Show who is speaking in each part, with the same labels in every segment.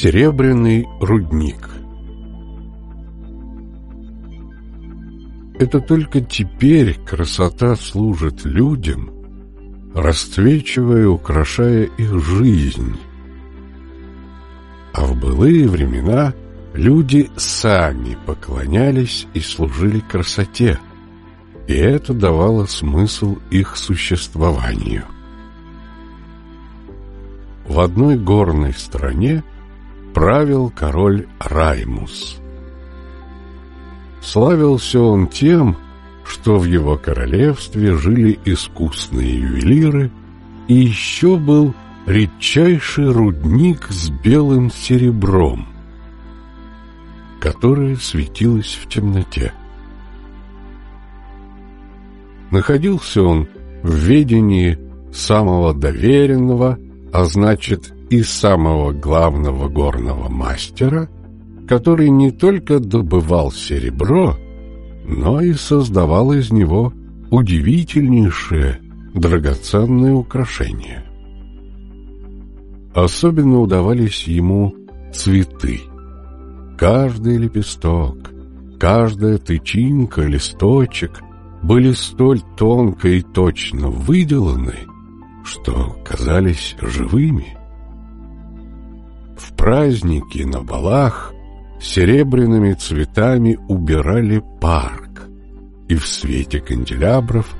Speaker 1: Серебряный рудник Это только теперь красота служит людям, расцвечивая и украшая их жизнь. А в былые времена люди сами поклонялись и служили красоте, и это давало смысл их существованию. В одной горной стране правил король Раймус. Славился он тем, что в его королевстве жили искусные ювелиры, и еще был редчайший рудник с белым серебром, которое светилось в темноте. Находился он в ведении самого доверенного, а значит и самого главного горного мастера, который не только добывал серебро, но и создавал из него удивительнейшие драгоценные украшения. Особенно удавались ему цветы. Каждый лепесток, каждая тычинка, листочек были столь тонко и точно выделаны, что казались живыми. В праздники на балах серебряными цветами убирали парк, и в свете канделябров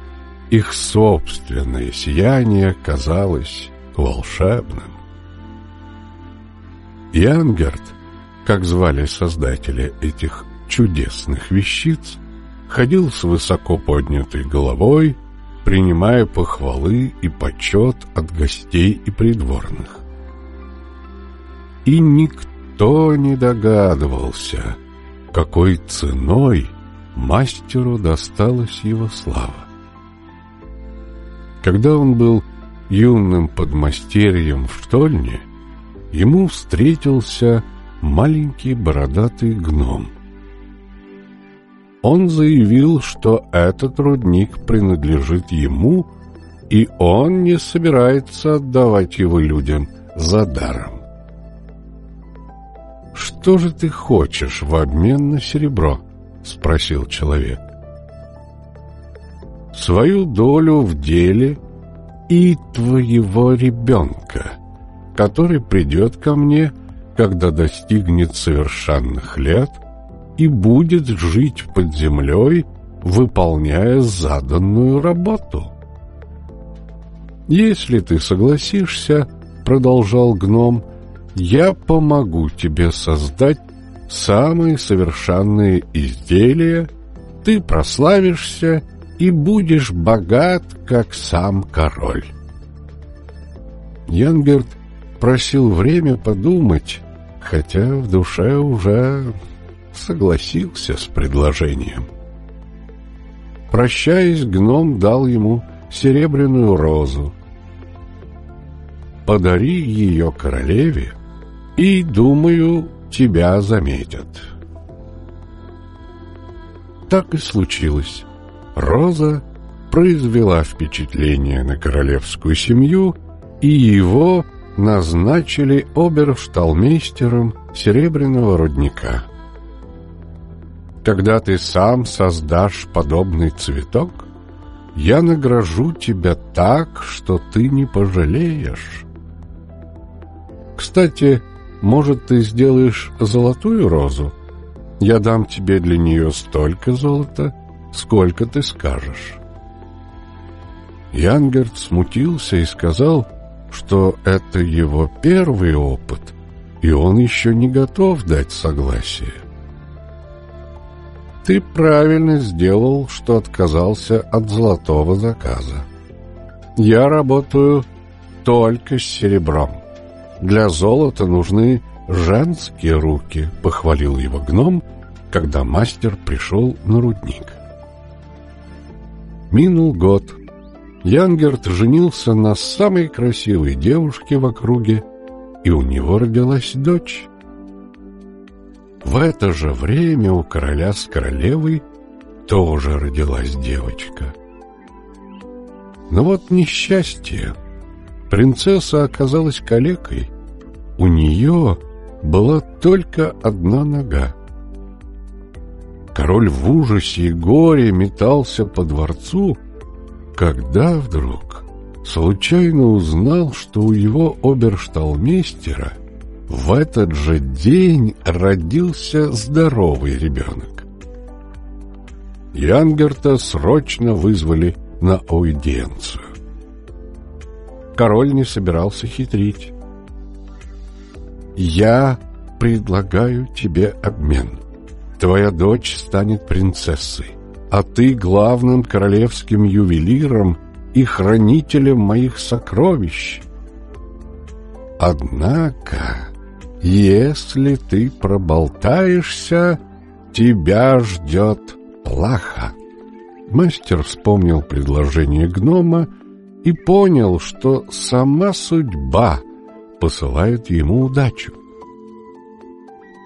Speaker 1: их собственное сияние казалось волшебным. Янгерт, как звали создателя этих чудесных вещиц, ходил с высоко поднятой головой, принимая похвалы и почет от гостей и придворных. И никто не догадывался, какой ценой мастеру досталась его слава. Когда он был юным подмастерьем в штольне, ему встретился маленький бородатый гном. Он заявил, что этот рудник принадлежит ему, и он не собирается отдавать его людям за даром. «Что же ты хочешь в обмен на серебро?» — спросил человек. «Свою долю в деле и твоего ребенка» который придет ко мне, когда достигнет совершенных лет и будет жить под землей, выполняя заданную работу. «Если ты согласишься, — продолжал гном, — я помогу тебе создать самые совершенные изделия, ты прославишься и будешь богат, как сам король». Янгерт просил время подумать, хотя в душе уже согласился с предложением. Прощаясь, гном дал ему серебряную розу. «Подари ее королеве, и, думаю, тебя заметят». Так и случилось. Роза произвела впечатление на королевскую семью, и его назначили обершталмейстером серебряного рудника. Когда ты сам создашь подобный цветок, я награжу тебя так, что ты не пожалеешь. Кстати, может, ты сделаешь золотую розу? Я дам тебе для нее столько золота, сколько ты скажешь. Янгерт смутился и сказал — что это его первый опыт, и он еще не готов дать согласие. Ты правильно сделал, что отказался от золотого заказа. Я работаю только с серебром. Для золота нужны женские руки, похвалил его гном, когда мастер пришел на рудник. Минул год, Янгерт женился на самой красивой девушке в округе, и у него родилась дочь. В это же время у короля с королевой тоже родилась девочка. Но вот несчастье. Принцесса оказалась калекой. У нее была только одна нога. Король в ужасе и горе метался по дворцу, когда вдруг случайно узнал, что у его обершталмейстера в этот же день родился здоровый ребенок. Янгерта срочно вызвали на аудиенцию. Король не собирался хитрить. «Я предлагаю тебе обмен. Твоя дочь станет принцессой, а ты главным королевским ювелиром и хранителем моих сокровищ. Однако, если ты проболтаешься, тебя ждет плаха. Мастер вспомнил предложение гнома и понял, что сама судьба посылает ему удачу.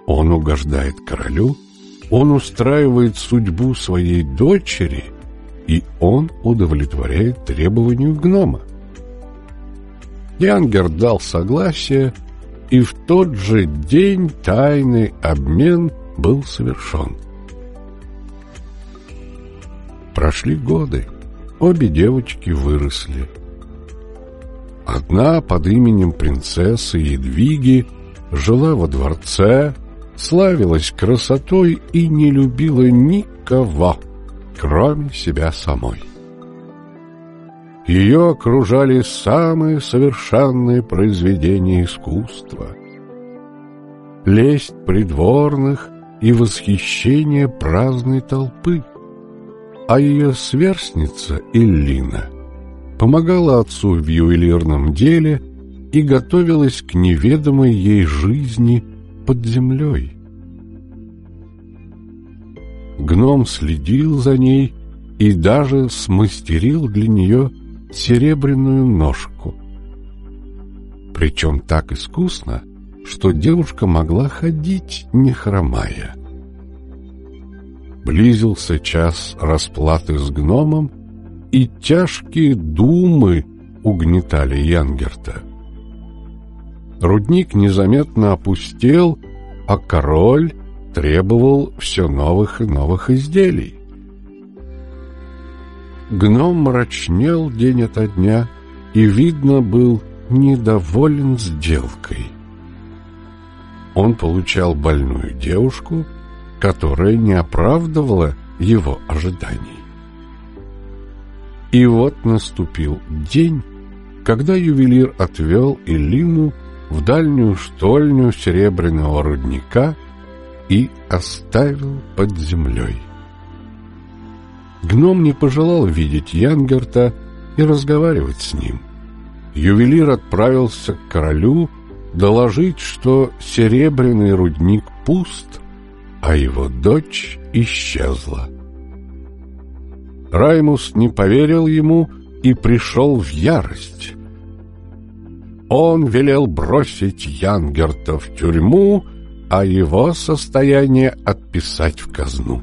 Speaker 1: Он угождает королю, он устраивает судьбу своей дочери, и он удовлетворяет требованию гнома. Янгер дал согласие, и в тот же день тайный обмен был совершен. Прошли годы. Обе девочки выросли. Одна под именем принцессы Едвиги жила во дворце, славилась красотой и не любила никого, кроме себя самой. Ее окружали самые совершенные произведения искусства. Лесть придворных и восхищение праздной толпы а ее сверстница Иллина помогала отцу в ювелирном деле и готовилась к неведомой ей жизни под землей. Гном следил за ней и даже смастерил для нее серебряную ножку. Причем так искусно, что девушка могла ходить, не хромая. Близился час расплаты с гномом, и тяжкие думы угнетали Янгерта. Рудник незаметно опустел, а король требовал все новых и новых изделий. Гном мрачнел день ото дня и, видно, был недоволен сделкой. Он получал больную девушку — которая не оправдывала его ожиданий. И вот наступил день, когда ювелир отвел Илину в дальнюю штольню серебряного рудника и оставил под землей. Гном не пожелал видеть Янгерта и разговаривать с ним. Ювелир отправился к королю доложить, что серебряный рудник пуст, а его дочь исчезла. Раймус не поверил ему и пришел в ярость. Он велел бросить Янгерта в тюрьму, а его состояние отписать в казну.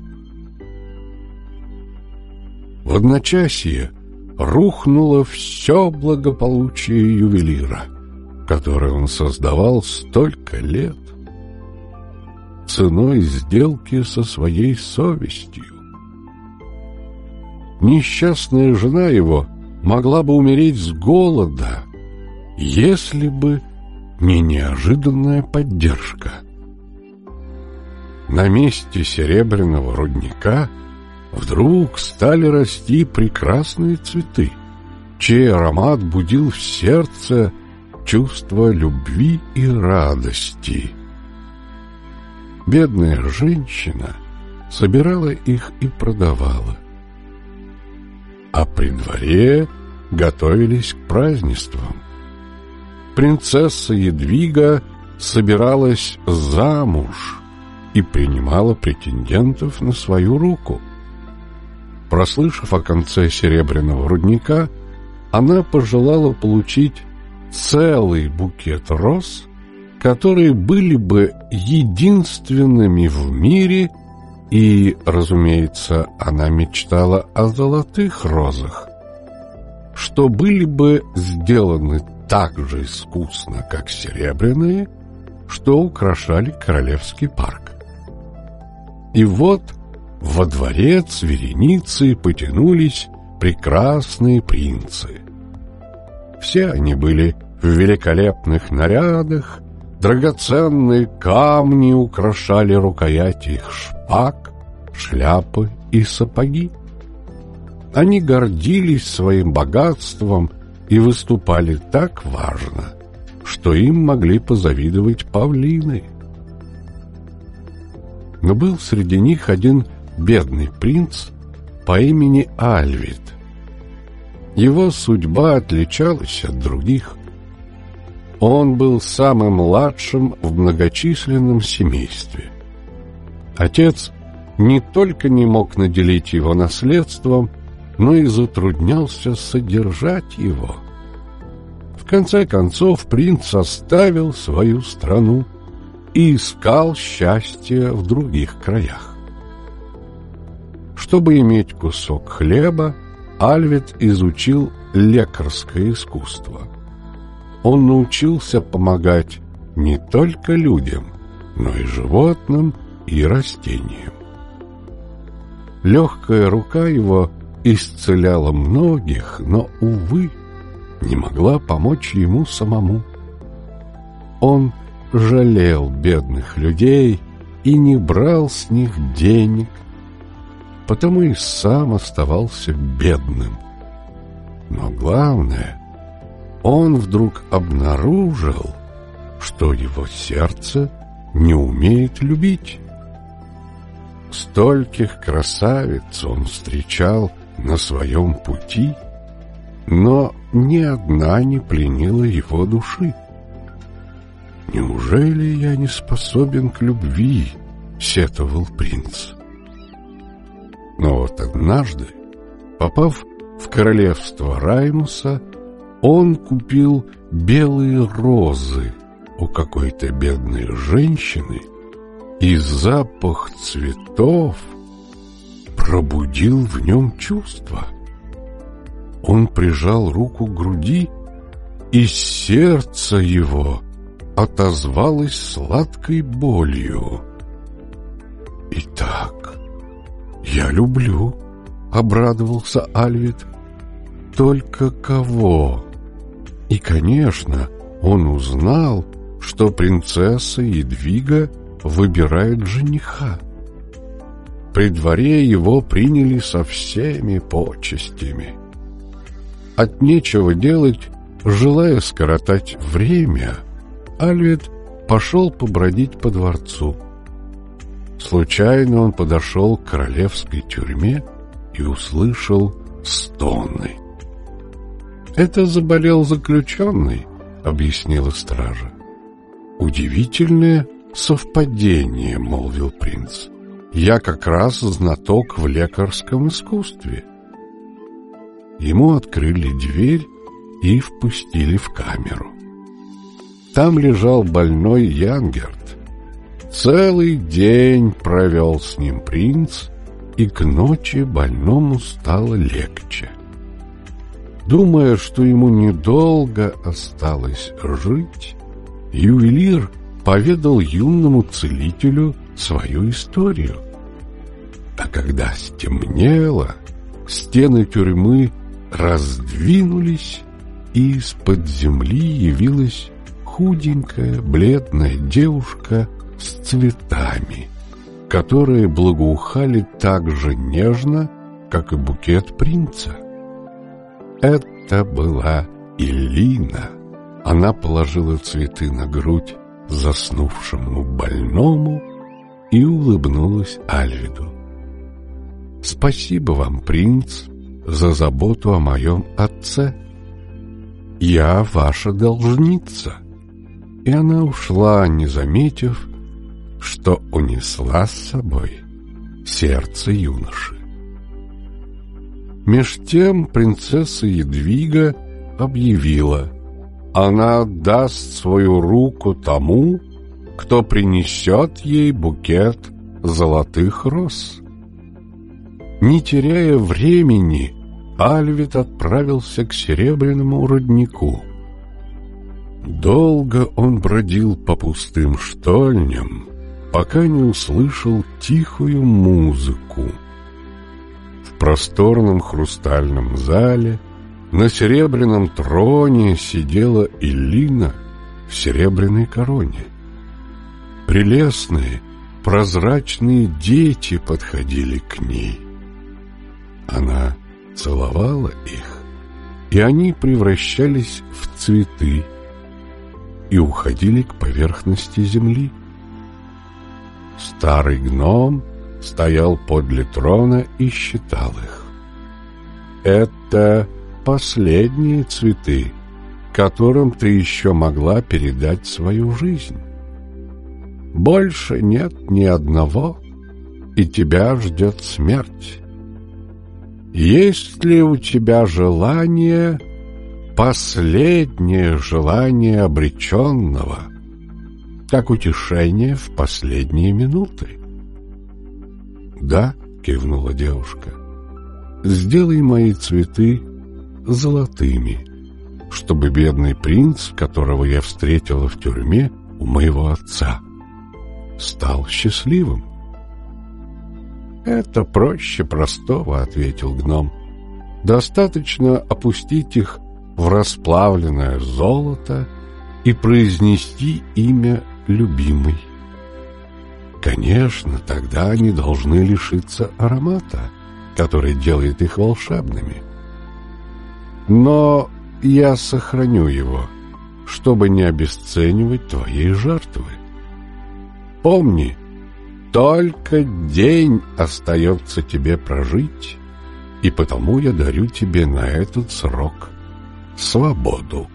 Speaker 1: В одночасье рухнуло все благополучие ювелира, которое он создавал столько лет ценой сделки со своей совестью. Несчастная жена его могла бы умереть с голода, если бы не неожиданная поддержка. На месте серебряного рудника вдруг стали расти прекрасные цветы, чей аромат будил в сердце чувство любви и радости. Бедная женщина собирала их и продавала. А при дворе готовились к празднествам. Принцесса Едвига собиралась замуж и принимала претендентов на свою руку. Прослышав о конце серебряного рудника, она пожелала получить целый букет роз которые были бы единственными в мире, и, разумеется, она мечтала о золотых розах, что были бы сделаны так же искусно, как серебряные, что украшали Королевский парк. И вот во дворец вереницы потянулись прекрасные принцы. Все они были в великолепных нарядах, драгоценные камни украшали рукояти их шпаг, шляпы и сапоги. Они гордились своим богатством и выступали так важно, что им могли позавидовать павлины. Но был среди них один бедный принц по имени Альвид. Его судьба отличалась от других. Он был самым младшим в многочисленном семействе. Отец не только не мог наделить его наследством, но и затруднялся содержать его. В конце концов принц оставил свою страну и искал счастья в других краях. Чтобы иметь кусок хлеба, Альвет изучил лекарское искусство. Он научился помогать не только людям, но и животным и растениям. Легкая рука его исцеляла многих, но, увы, не могла помочь ему самому. Он жалел бедных людей и не брал с них денег, потому и сам оставался бедным. Но главное, он вдруг обнаружил, что его сердце не умеет любить. Стольких красавиц он встречал на своем пути, но ни одна не пленила его души. «Неужели я не способен к любви?» — сетовал принц. Но вот однажды, попав в королевство Раймуса, он купил белые розы у какой-то бедной женщины, и запах цветов пробудил в нем чувства. Он прижал руку к груди, и сердце его отозвалось сладкой болью. «Итак, я люблю», — обрадовался Альвид. «Только кого?» И, конечно, он узнал, что принцесса Едвига выбирает жениха. При дворе его приняли со всеми почестями. От нечего делать, желая скоротать время, Альвед пошел побродить по дворцу. Случайно он подошел к королевской тюрьме и услышал стоны. «Это заболел заключенный», — объяснила стража. «Удивительное совпадение», — молвил принц. «Я как раз знаток в лекарском искусстве». Ему открыли дверь и впустили в камеру. Там лежал больной Янгерт. Целый день провел с ним принц, и к ночи больному стало легче. Думая, что ему недолго осталось жить, ювелир поведал юному целителю свою историю. А когда стемнело, стены тюрьмы раздвинулись, и из-под земли явилась худенькая, бледная девушка с цветами, которые благоухали так же нежно, как и букет принца. Это была Илина. Она положила цветы на грудь заснувшему больному и улыбнулась Альвиду. «Спасибо вам, принц, за заботу о моем отце. Я ваша должница». И она ушла, не заметив, что унесла с собой сердце юноши. Меж тем принцесса Едвига объявила, она отдаст свою руку тому, кто принесет ей букет золотых роз. Не теряя времени, Альвит отправился к серебряному роднику. Долго он бродил по пустым штольням, пока не услышал тихую музыку. Просторном хрустальном зале на серебряном троне сидела Илина в серебряной короне. Прелестные, прозрачные дети подходили к ней. Она целовала их, и они превращались в цветы и уходили к поверхности земли. Старый гном стоял подле трона и считал их. Это последние цветы, которым ты еще могла передать свою жизнь. Больше нет ни одного, и тебя ждет смерть. Есть ли у тебя желание, последнее желание обреченного, как утешение в последние минуты? «Да», — кивнула девушка, — «сделай мои цветы золотыми, чтобы бедный принц, которого я встретила в тюрьме у моего отца, стал счастливым. «Это проще простого», — ответил гном. «Достаточно опустить их в расплавленное золото и произнести имя любимой. Конечно, тогда они должны лишиться аромата, который делает их волшебными. Но я сохраню его, чтобы не обесценивать твоей жертвы. Помни, только день остается тебе прожить, и потому я дарю тебе на этот срок свободу.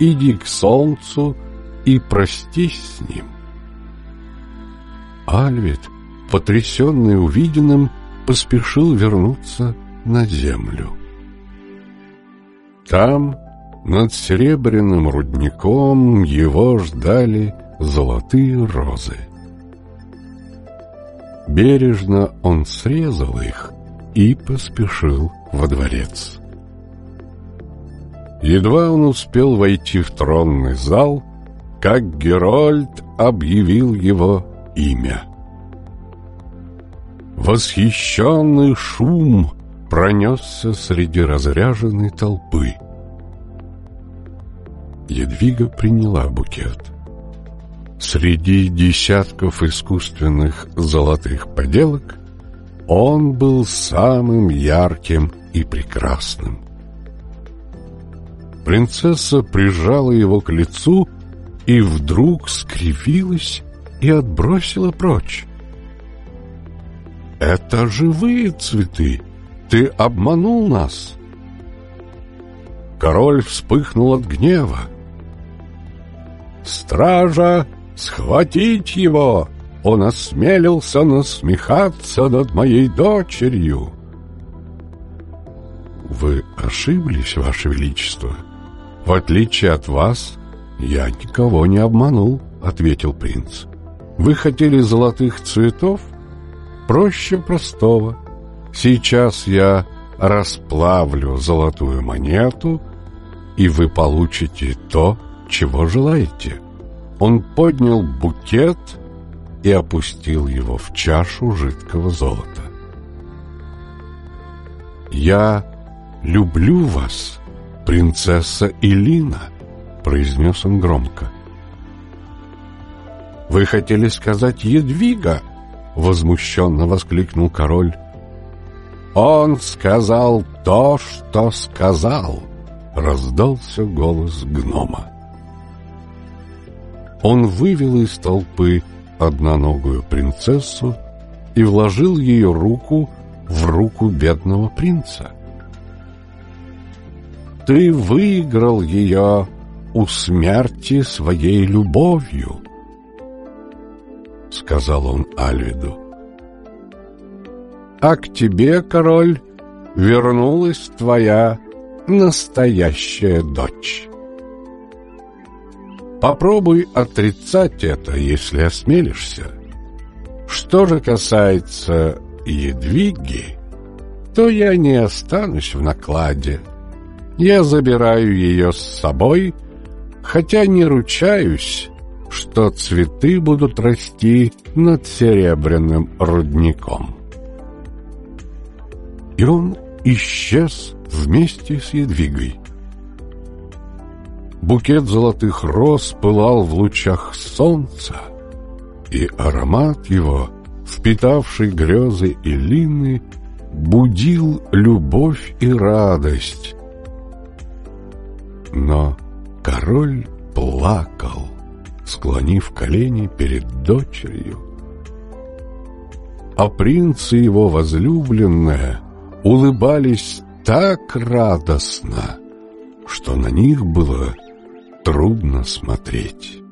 Speaker 1: Иди к солнцу и простись с ним. Альвит, потрясенный увиденным, поспешил вернуться на землю. Там, над серебряным рудником, его ждали золотые розы. Бережно он срезал их и поспешил во дворец. Едва он успел войти в тронный зал, как Герольд объявил его имя. Восхищенный шум пронесся среди разряженной толпы. Едвига приняла букет. Среди десятков искусственных золотых поделок он был самым ярким и прекрасным. Принцесса прижала его к лицу и вдруг скривилась и отбросила прочь. «Это живые цветы! Ты обманул нас!» Король вспыхнул от гнева. «Стража Схватить его! Он осмелился насмехаться над моей дочерью!» «Вы ошиблись, Ваше Величество. В отличие от вас, я никого не обманул», — ответил принц. «Вы хотели золотых цветов? Проще простого. Сейчас я расплавлю золотую монету, и вы получите то, чего желаете». Он поднял букет и опустил его в чашу жидкого золота. «Я люблю вас, принцесса Илина», — произнес он громко. «Вы хотели сказать Едвига?» — возмущенно воскликнул король. «Он сказал то, что сказал», — раздался голос гнома. Он вывел из толпы одноногую принцессу и вложил ее руку в руку бедного принца. «Ты выиграл ее у смерти своей любовью», — сказал он Альвиду. «А к тебе, король, вернулась твоя настоящая дочь». Попробуй отрицать это, если осмелишься. Что же касается Едвиги, то я не останусь в накладе. Я забираю ее с собой, хотя не ручаюсь, что цветы будут расти над серебряным рудником. И он исчез вместе с Едвигой. Букет золотых роз пылал в лучах солнца, и аромат его, впитавший грезы Илины, будил любовь и радость. Но король плакал, склонив колени перед дочерью. А принц и его возлюбленная улыбались так радостно, что на них было трудно смотреть.